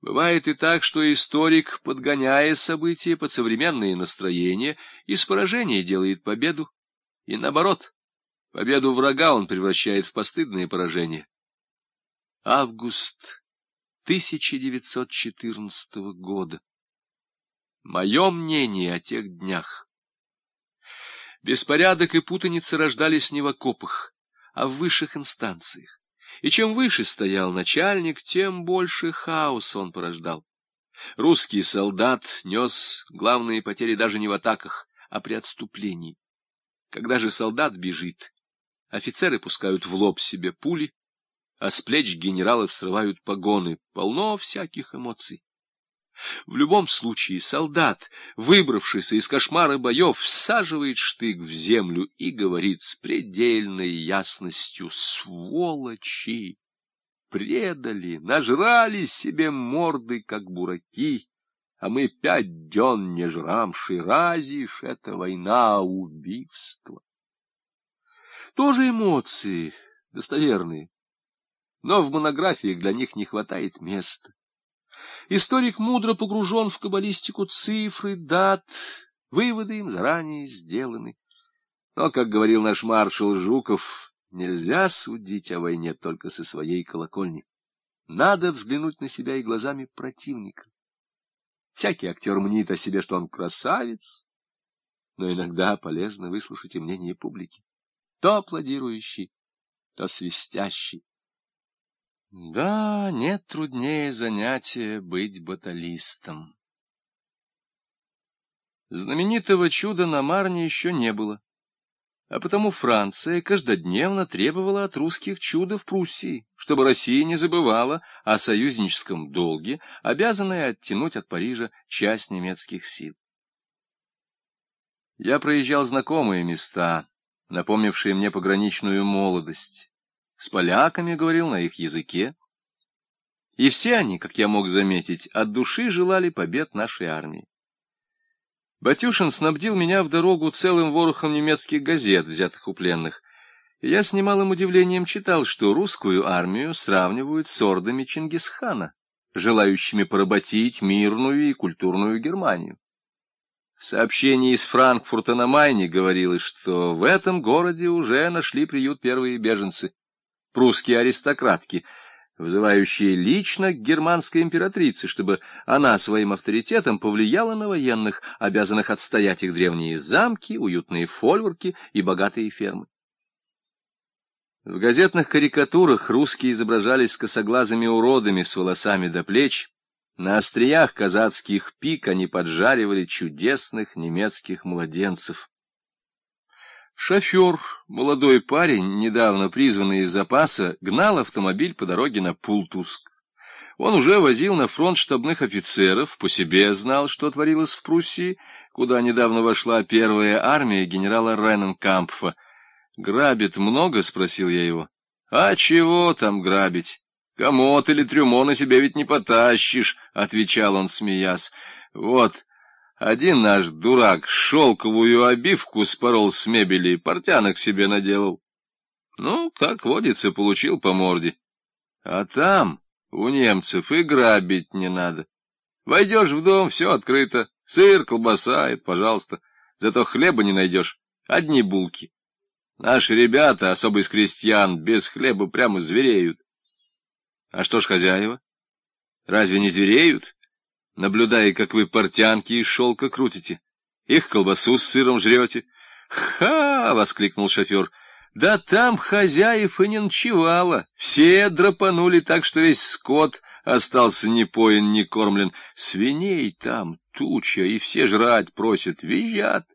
Бывает и так, что историк, подгоняя события под современные настроения, из поражения делает победу, и наоборот, победу врага он превращает в постыдное поражение. Август 1914 года. Мое мнение о тех днях. Беспорядок и путаница рождались не в окопах, а в высших инстанциях и чем выше стоял начальник, тем больше хаоса он порождал. Русский солдат нес главные потери даже не в атаках, а при отступлении. Когда же солдат бежит, офицеры пускают в лоб себе пули, а с плеч генералов срывают погоны, полно всяких эмоций. В любом случае солдат, выбравшийся из кошмара боев, всаживает штык в землю и говорит с предельной ясностью «Сволочи! Предали, нажрали себе морды, как бураки, а мы пять дён не жрамши, разишь, это война, а убийство». Тоже эмоции, достоверные, но в монографиях для них не хватает места. Историк мудро погружен в каббалистику цифры, дат, выводы им заранее сделаны. Но, как говорил наш маршал Жуков, нельзя судить о войне только со своей колокольни. Надо взглянуть на себя и глазами противника. Всякий актер мнит о себе, что он красавец, но иногда полезно выслушать и мнение публики, то аплодирующий, то свистящий. Да, нет труднее занятия быть баталистом. Знаменитого чуда на Марне еще не было, а потому Франция каждодневно требовала от русских чуда в Пруссии, чтобы Россия не забывала о союзническом долге, обязанная оттянуть от Парижа часть немецких сил. Я проезжал знакомые места, напомнившие мне пограничную молодость с поляками говорил на их языке. И все они, как я мог заметить, от души желали побед нашей армии. Батюшин снабдил меня в дорогу целым ворохом немецких газет, взятых у пленных. И я с немалым удивлением читал, что русскую армию сравнивают с ордами Чингисхана, желающими поработить мирную и культурную Германию. В сообщении из Франкфурта на Майне говорилось, что в этом городе уже нашли приют первые беженцы прусские аристократки, вызывающие лично германской императрице, чтобы она своим авторитетом повлияла на военных, обязанных отстоять их древние замки, уютные фольворки и богатые фермы. В газетных карикатурах русские изображались косоглазыми уродами с волосами до плеч, на остриях казацких пик они поджаривали чудесных немецких младенцев. Шофер, молодой парень, недавно призванный из запаса, гнал автомобиль по дороге на Пултуск. Он уже возил на фронт штабных офицеров, по себе знал, что творилось в Пруссии, куда недавно вошла первая армия генерала Рененкампфа. «Грабит много?» — спросил я его. «А чего там грабить? Комод или трюмо на себе ведь не потащишь», — отвечал он, смеясь. «Вот, один наш дурак шелковую обивку спорол с мебели, портянок себе наделал. Ну, как водится, получил по морде. А там у немцев и грабить не надо. Войдешь в дом, все открыто, сыр, колбаса, это пожалуйста. Зато хлеба не найдешь, одни булки. Наши ребята, особо из крестьян, без хлеба прямо звереют. А что ж хозяева? Разве не звереют? Наблюдая, как вы портянки из шелка крутите. Их колбасу с сыром жрете. «Ха!» — воскликнул шофер. «Да там хозяев и не ночевало. Все драпанули так, что весь скот остался не поен, не кормлен. Свиней там туча, и все жрать просят, визжат.